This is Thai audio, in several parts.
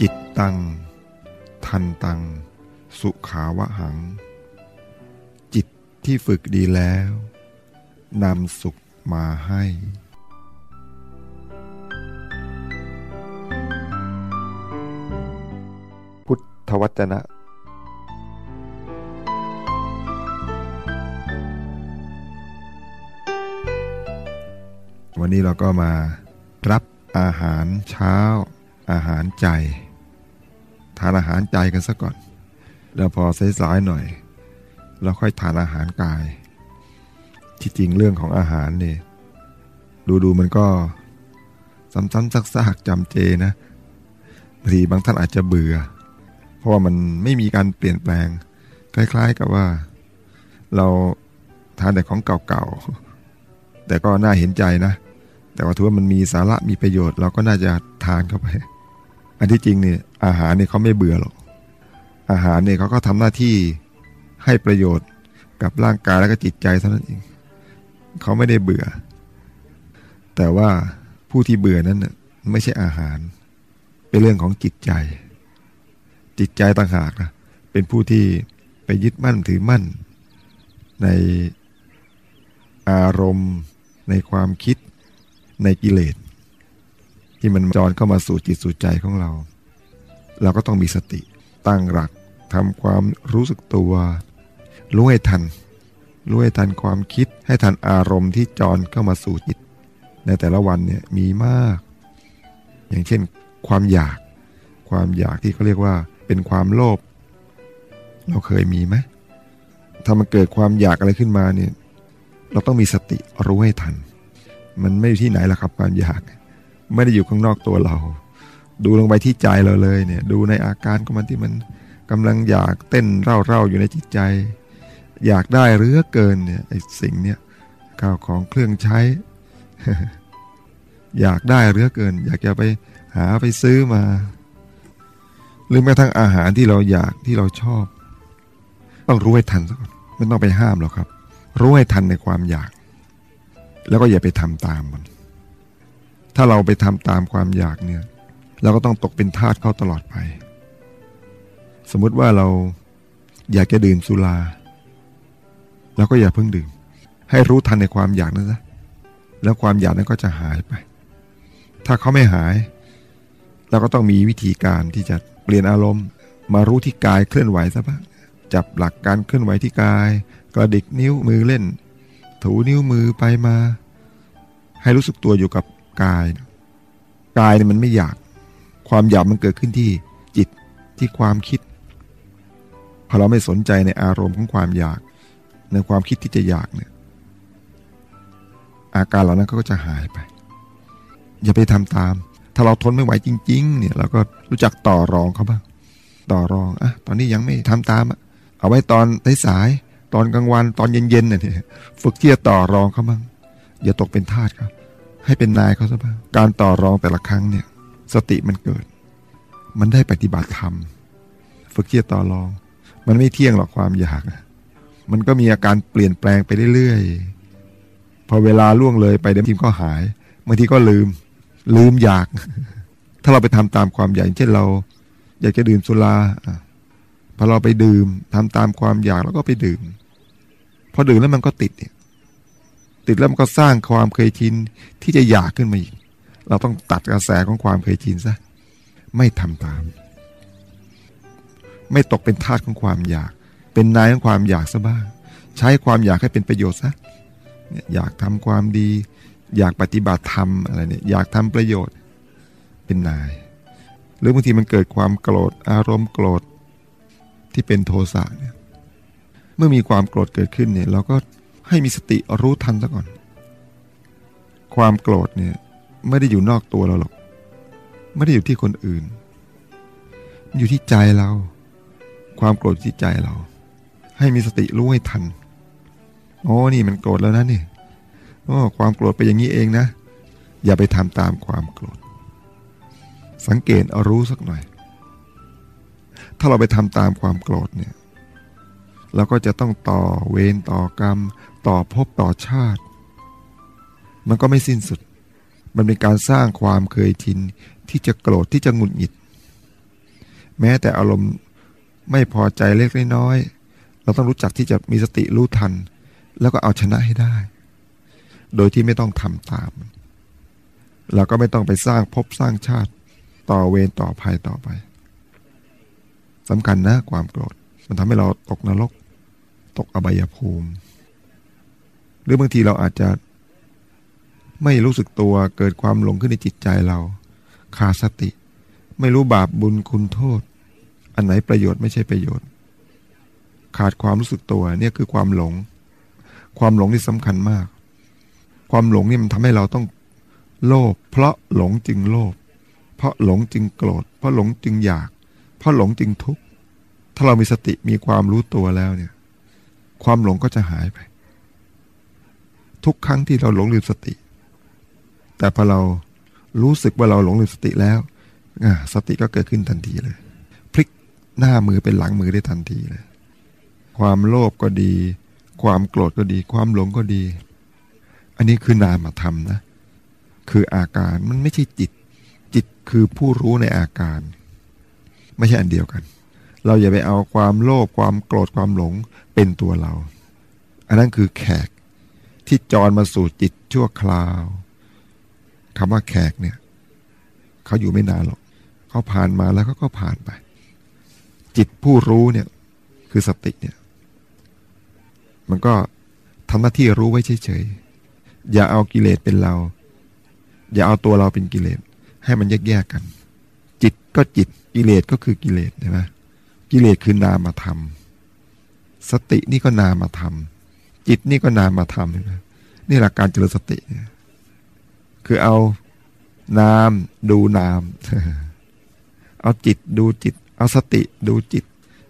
จิตตัง ทันตัง สุขาวหัง จิตที่ฝึกดีแล้วนำสุขมาให้ พุทธวจนะวันนี้เราก็มารับอาหารเช้าอาหารใจ ทานอาหารใจกันซะก่อน แล้วพอสายๆหน่อย เราค่อยทานอาหารกาย ที่จริงเรื่องของอาหารเนี่ยดูๆมันก็ซ้ำๆซากๆจำเจนะบางทีบางท่านอาจจะเบื่อ เพราะว่ามันไม่มีการเปลี่ยนแปลง คล้ายๆกับว่า เราทานแต่ของเก่าๆแต่ก็น่าเห็นใจนะ แต่ว่าถือว่ามันมีสาระมีประโยชน์ เราก็น่าจะทานเข้าไป อันที่จริงเนี่ยอาหารเนี่ยเขาไม่เบื่อหรอก อาหารเนี่ยเขาก็ทำหน้าที่ให้ประโยชน์กับร่างกายและก็จิตใจเท่านั้นเองเขาไม่ได้เบื่อ แต่ว่าผู้ที่เบื่อนั้นน่ะไม่ใช่อาหาร เป็นเรื่องของจิตใจ จิตใจต่างหากนะเป็นผู้ที่ไปยึดมั่นถือมั่น ในอารมณ์ ในความคิดในกิเลส ที่มันจรเข้ามาสู่จิตสู่ใจของเรา เราก็ต้องมีสติตั้งหลักทำความรู้สึกตัวรู้ให้ทันรู้ให้ทันความคิดให้ทันอารมณ์ที่จรเข้ามาสู่จิต ในแต่ละวันเนี่ยมีมาก อย่างเช่น ความอยาก ความอยากที่เขาเรียกว่าเป็นความโลภเราเคยมีไหมถ้ามันเกิดความอยากอะไรขึ้นมาเนี่ยเราต้องมีสติรู้ให้ทัน มันไม่อยู่ที่ไหนละครับความอยาก ไม่ได้อยู่ข้างนอกตัวเรา ดูลงไปที่ใจเราเลยเนี่ย ดูในอาการของมันที่มันกำลังอยากเต้นเร่าๆอยู่ในจิตใจ อยากได้เรือเกินเนี่ยไอ้สิ่งเนี้ยข้าวของเครื่องใช้ อยากได้เรือเกิน อยากจะไปหาไปซื้อมา หรือแม้ทั้งอาหารที่เราอยากที่เราชอบ ต้องรู้ให้ทันซะก่อนไม่ต้องไปห้ามหรอกครับ รู้ให้ทันในความอยาก แล้วก็อย่าไปทำตามมัน ถ้าเราไปทำตามความอยากเนี่ย เราก็ต้องตกเป็นทาสเขาตลอดไป สมมุติว่าเราอยากจะดื่มสุราเราก็อย่าเพิ่งดื่ม ให้รู้ทันในความอยากนั้นนะแล้วความอยากนั้นก็จะหายไป ถ้าเขาไม่หาย เราก็ต้องมีวิธีการที่จะเปลี่ยนอารมณ์ มารู้ที่กายเคลื่อนไหวซะบ้างจับหลักการเคลื่อนไหวที่กาย กระดิกนิ้วมือเล่น ถูนิ้วมือไปมา ให้รู้สึกตัวอยู่กับ กายกายเนี่ยมันไม่อยาก ความอยากมันเกิดขึ้นที่จิตที่ความคิดพอเราไม่สนใจในอารมณ์ของความอยาก ในความคิดที่จะอยากเนี่ยอาการเหล่านั้นก็จะหายไป อย่าไปทำตาม ถ้าเราทนไม่ไหวจริง ๆ เนี่ยเราก็รู้จักต่อรองเขาบ้างต่อรองอะตอนนี้ยังไม่ทำตามอะเอาไว้ตอนสายตอนกลางวันตอนเย็นๆเนี่ยฝึกที่จะต่อรองเขาบ้างอย่าตกเป็นทาสครับ ให้เป็นนายเขาซะบ้างการต่อรองแต่ละครั้งเนี่ย สติมันเกิด มันได้ปฏิบัติธรรมฝึกที่จะต่อรอง มันไม่เที่ยงหรอกความอยากมันก็มีอาการเปลี่ยนแปลงไปเรื่อยๆพอเวลาล่วงเลยไปเดี๋ยวทีมก็หายบางทีก็ลืม ลืมอยาก ถ้าเราไปทำตามความอยากเช่นเรา อยากจะดื่มสุราพอเราไปดื่มทำตามความอยากแล้วก็ไปดื่ม พอดื่มแล้วมันก็ติดเนี่ย ติดแล้วมันก็สร้างความเคยชินที่จะอยากขึ้นมาอีก เราต้องตัดกระแสของความเคยชินซะไม่ทำตาม ไม่ตกเป็นทาสของความอยาก เป็นนายของความอยากซะบ้าง ใช้ความอยากให้เป็นประโยชน์ซะอยากทำความดี อยากปฏิบัติธรรมอะไรเนี่ยอยากทำประโยชน์เป็นนาย หรือบางทีมันเกิดความโกรธอารมณ์โกรธที่เป็นโทสะเนี่ยเมื่อมีความโกรธเกิดขึ้นเนี่ยเราก็ ให้มีสติรู้ทันซะก่อน ความโกรธเนี่ยไม่ได้อยู่นอกตัวเราหรอก ไม่ได้อยู่ที่คนอื่น อยู่ที่ใจเรา ความโกรธที่ใจเรา ให้มีสติรู้ให้ทันโอ้นี่มันโกรธแล้วนะนี่โอ้ความโกรธไปอย่างนี้เองนะ อย่าไปทำตามความโกรธ สังเกตเอารู้สักหน่อย ถ้าเราไปทำตามความโกรธเนี่ย เราก็จะต้องต่อเวรต่อกรรม ต่อภพต่อชาติ มันก็ไม่สิ้นสุด มันเป็นการสร้างความเคยชินที่จะโกรธที่จะหงุดหงิด แม้แต่อารมณ์ไม่พอใจเล็กน้อย เราต้องรู้จักที่จะมีสติรู้ทัน แล้วก็เอาชนะให้ได้ โดยที่ไม่ต้องทำตาม เราก็ไม่ต้องไปสร้างภพสร้างชาติ ต่อเวรต่อภัยต่อไปสำคัญนะความโกรธ มันทำให้เราตกนรก ตกอบายภูมิ หรือบางทีเราอาจจะไม่รู้สึกตัวเกิดความหลงขึ้นในจิตใจเรา ขาดสติ ไม่รู้บาปบุญคุณโทษ อันไหนประโยชน์ไม่ใช่ประโยชน์ ขาดความรู้สึกตัวเนี่ยคือความหลง ความหลงที่สำคัญมาก ความหลงนี่มันทำให้เราต้องโลภเพราะหลงจึงโลภเพราะหลงจึงโกรธ เพราะหลงจึงอยาก เพราะหลงจึงทุกข์ ถ้าเรามีสติมีความรู้ตัวแล้วเนี่ย ความหลงก็จะหายไป ทุกครั้งที่เราหลงลืมสติ แต่พอเรารู้สึกว่าเราหลงลืมสติแล้วสติก็เกิดขึ้นทันทีเลย พลิกหน้ามือเป็นหลังมือได้ทันทีเลย ความโลภก็ดี ความโกรธก็ดี ความหลงก็ดี อันนี้คือนามธรรมนะ คืออาการมันไม่ใช่จิต จิตคือผู้รู้ในอาการ ไม่ใช่อันเดียวกัน เราอย่าไปเอาความโลภความโกรธความหลงเป็นตัวเรา อันนั้นคือแขกที่จรมาสู่จิตชั่วคราวคำว่าแขกเนี่ยเขาอยู่ไม่นานหรอกเขาผ่านมาแล้วเขาก็ผ่านไป จิตผู้รู้เนี่ยคือสติเนี่ย มันก็ทำหน้าที่รู้ไว้เฉยๆอย่าเอากิเลสเป็นเรา อย่าเอาตัวเราเป็นกิเลสให้มันแยกๆกัน จิตก็จิตกิเลสก็คือกิเลสใช่ไหม กิเลสคือนามธรรม สตินี่ก็นามธรรม จิตนี่ก็นามธรรมใช่ไหมนี่หลักการเจริญสติเนี่ยคือเอานามดูนาม เอาจิตดูจิต เอาสติดูจิต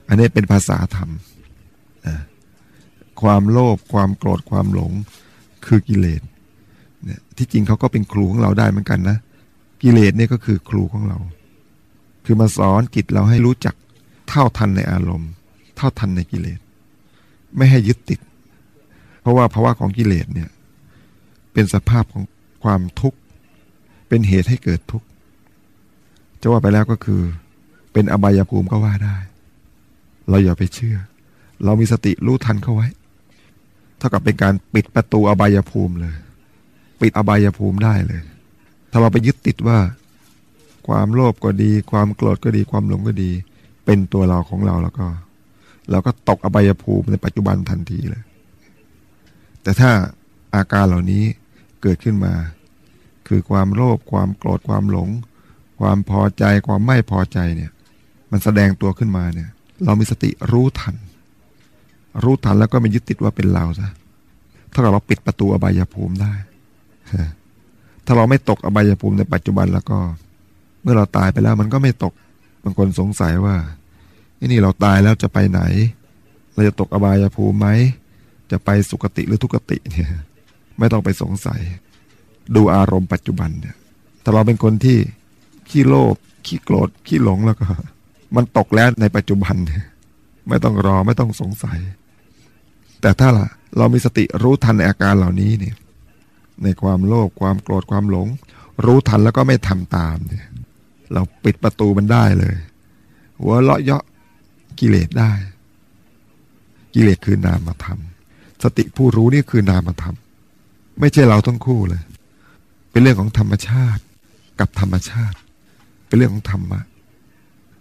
อันนี้เป็นภาษาธรรม ความโลภความโกรธความหลงคือกิเลสเนี่ยที่จริงเขาก็เป็นครูของเราได้เหมือนกันนะ กิเลสเนี่ยก็คือครูของเรา คือมาสอนจิตเราให้รู้จัก เท่าทันในอารมณ์ เท่าทันในกิเลส ไม่ให้ยึดติด เพราะว่าภาวะของกิเลสเนี่ยเป็นสภาพของความทุกข์ เป็นเหตุให้เกิดทุกข์จะว่าไปแล้วก็คือ เป็นอบายภูมิก็ว่าได้ เราอย่าไปเชื่อ เรามีสติรู้ทันเข้าไว้ เท่ากับเป็นการปิดประตูอบายภูมิเลย ปิดอบายภูมิได้เลย ถ้าเราไปยึดติดว่า ความโลภก็ดี ความโกรธก็ดี ความหลงก็ดี เป็นตัวเราของเราแล้วก็ เราก็ตกอบายภูมิในปัจจุบันทันทีเลย แต่ถ้าอาการเหล่านี้เกิดขึ้นมา คือความโลภความโกรธความหลง ความพอใจความไม่พอใจเนี่ย มันแสดงตัวขึ้นมาเนี่ย เรามีสติรู้ทัน รู้ทันแล้วก็ไม่ยึดติดว่าเป็นเราซะถ้าเราปิดประตูอบายภูมิได้ถ้าเราไม่ตกอบายภูมิในปัจจุบันแล้วก็ เมื่อเราตายไปแล้วมันก็ไม่ตกบางคนสงสัยว่า นี่เราตายแล้วจะไปไหน เราจะตกอบายภูมิไหม จะไปสุคติหรือทุกติเนี่ย ไม่ต้องไปสงสัย ดูอารมณ์ปัจจุบันเนี่ย ถ้าเราเป็นคนที่ขี้โลภ ขี้โกรธ ขี้หลงแล้วก็ มันตกแล้วในปัจจุบันเนี่ยไม่ต้องรอไม่ต้องสงสัย แต่ถ้าล่ะ เรามีสติรู้ทันในอาการเหล่านี้เนี่ย ในความโลภ ความโกรธ ความหลง รู้ทันแล้วก็ไม่ทำตามเนี่ย เราปิดประตูมันได้เลย หัวเลาะเยาะ กิเลสได้ กิเลสคือนามธรรม สติผู้รู้นี่คือนามธรรม ไม่ใช่เราทั้งคู่เลย เป็นเรื่องของธรรมชาติกับธรรมชาติ เป็นเรื่องของธรรมะ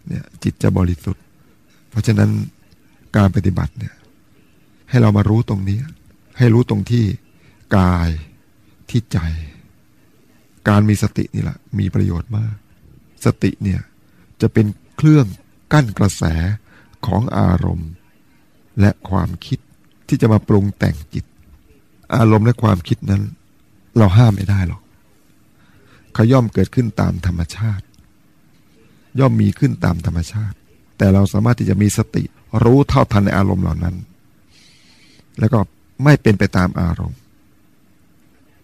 เนี่ยจิตจะบริสุทธิ์ เพราะฉะนั้นการปฏิบัติเนี่ยให้เรามารู้ตรงนี้ ให้รู้ตรงที่กายที่ใจ การมีสตินี่แหละมีประโยชน์มาก สติเนี่ยจะเป็นเครื่องกั้นกระแส ของอารมณ์ และความคิดที่จะมาปรุงแต่งจิต อารมณ์และความคิดนั้น เราห้ามไม่ได้หรอกเขาย่อมเกิดขึ้นตามธรรมชาติ ย่อมมีขึ้นตามธรรมชาติ แต่เราสามารถที่จะมีสติรู้เท่าทันในอารมณ์เหล่านั้น แล้วก็ไม่เป็นไปตามอารมณ์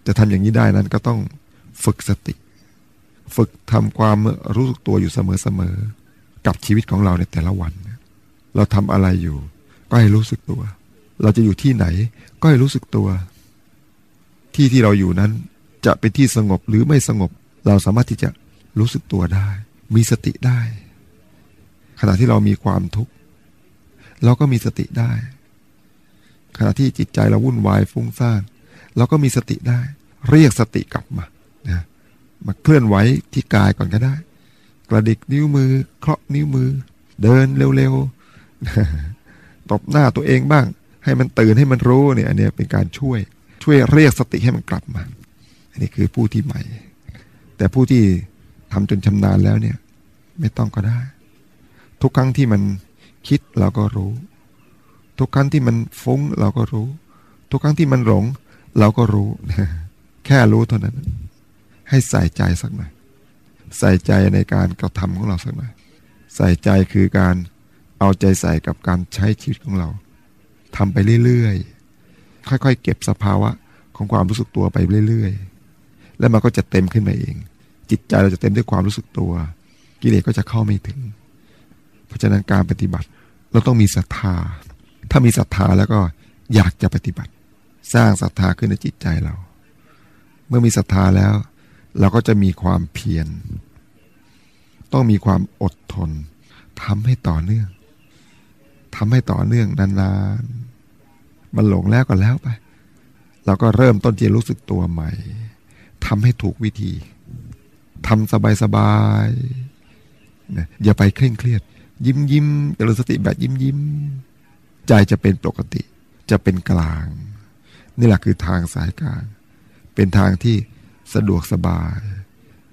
จะทำอย่างนี้ได้นั้นก็ต้องฝึกสติ ฝึกทำความรู้สึกตัวอยู่เสมอๆกับชีวิตของเราในแต่ละวัน เราทำอะไรอยู่ ก็ให้รู้สึกตัว เราจะอยู่ที่ไหน ก็ให้รู้สึกตัว ที่ที่เราอยู่นั้น จะเป็นที่สงบหรือไม่สงบ เราสามารถที่จะรู้สึกตัวได้ มีสติได้ ขณะที่เรามีความทุกข์เราก็มีสติได้ ขณะที่จิตใจเราวุ่นวายฟุ้งซ่านเราก็มีสติได้ เรียกสติกลับมานะมาเคลื่อนไหวที่กายก่อนก็ได้ กระดิกนิ้วมือ เคาะนิ้วมือ เดินเร็วๆ ตบหน้าตัวเองบ้าง ให้มันตื่นให้มันรู้เนี่ย อันนี้เป็นการช่วย ช่วยเรียกสติให้มันกลับมา อันนี้คือผู้ที่ใหม่ แต่ผู้ที่ทำจนชำนาญแล้วเนี่ย ไม่ต้องก็ได้ ทุกครั้งที่มันคิดเราก็รู้ ทุกครั้งที่มันฟุ้งเราก็รู้ ทุกครั้งที่มันหลง เราก็รู้ แค่รู้เท่านั้น ให้ใส่ใจสักหน่อยใส่ใจในการกระทำของเราสักหน่อยใส่ใจคือการ เอาใจใส่กับการใช้ชีวิตของเราทำไปเรื่อยๆ ค่อยๆ เก็บสภาวะของความรู้สึกตัวไปเรื่อยๆ แล้วมันก็จะเต็มขึ้นมาเอง จิตใจเราจะเต็มด้วยความรู้สึกตัว กิเลสก็จะเข้าไม่ถึง เพราะฉะนั้นการปฏิบัติเราต้องมีศรัทธา ถ้ามีศรัทธาแล้วก็อยากจะปฏิบัติ สร้างศรัทธาขึ้นในจิตใจเรา เมื่อมีศรัทธาแล้ว เราก็จะมีความเพียร ต้องมีความอดทนทำให้ต่อเนื่อง ทำให้ต่อเนื่องนานๆ มันหลงแล้วก็แล้วไป เราก็เริ่มต้นจะรู้สึกตัวใหม่ทำให้ถูกวิธีทำสบายๆนะอย่าไปเคร่งเครียด ยิ้มยิ้มเจริญสติแบบยิ้มยิ้มใจจะเป็นปกติ จะเป็นกลาง นี่แหละคือทางสายกลาง เป็นทางที่สะดวกสบาย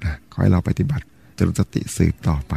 นะขอให้เราปฏิบัติเจริญสติสืบต่อไป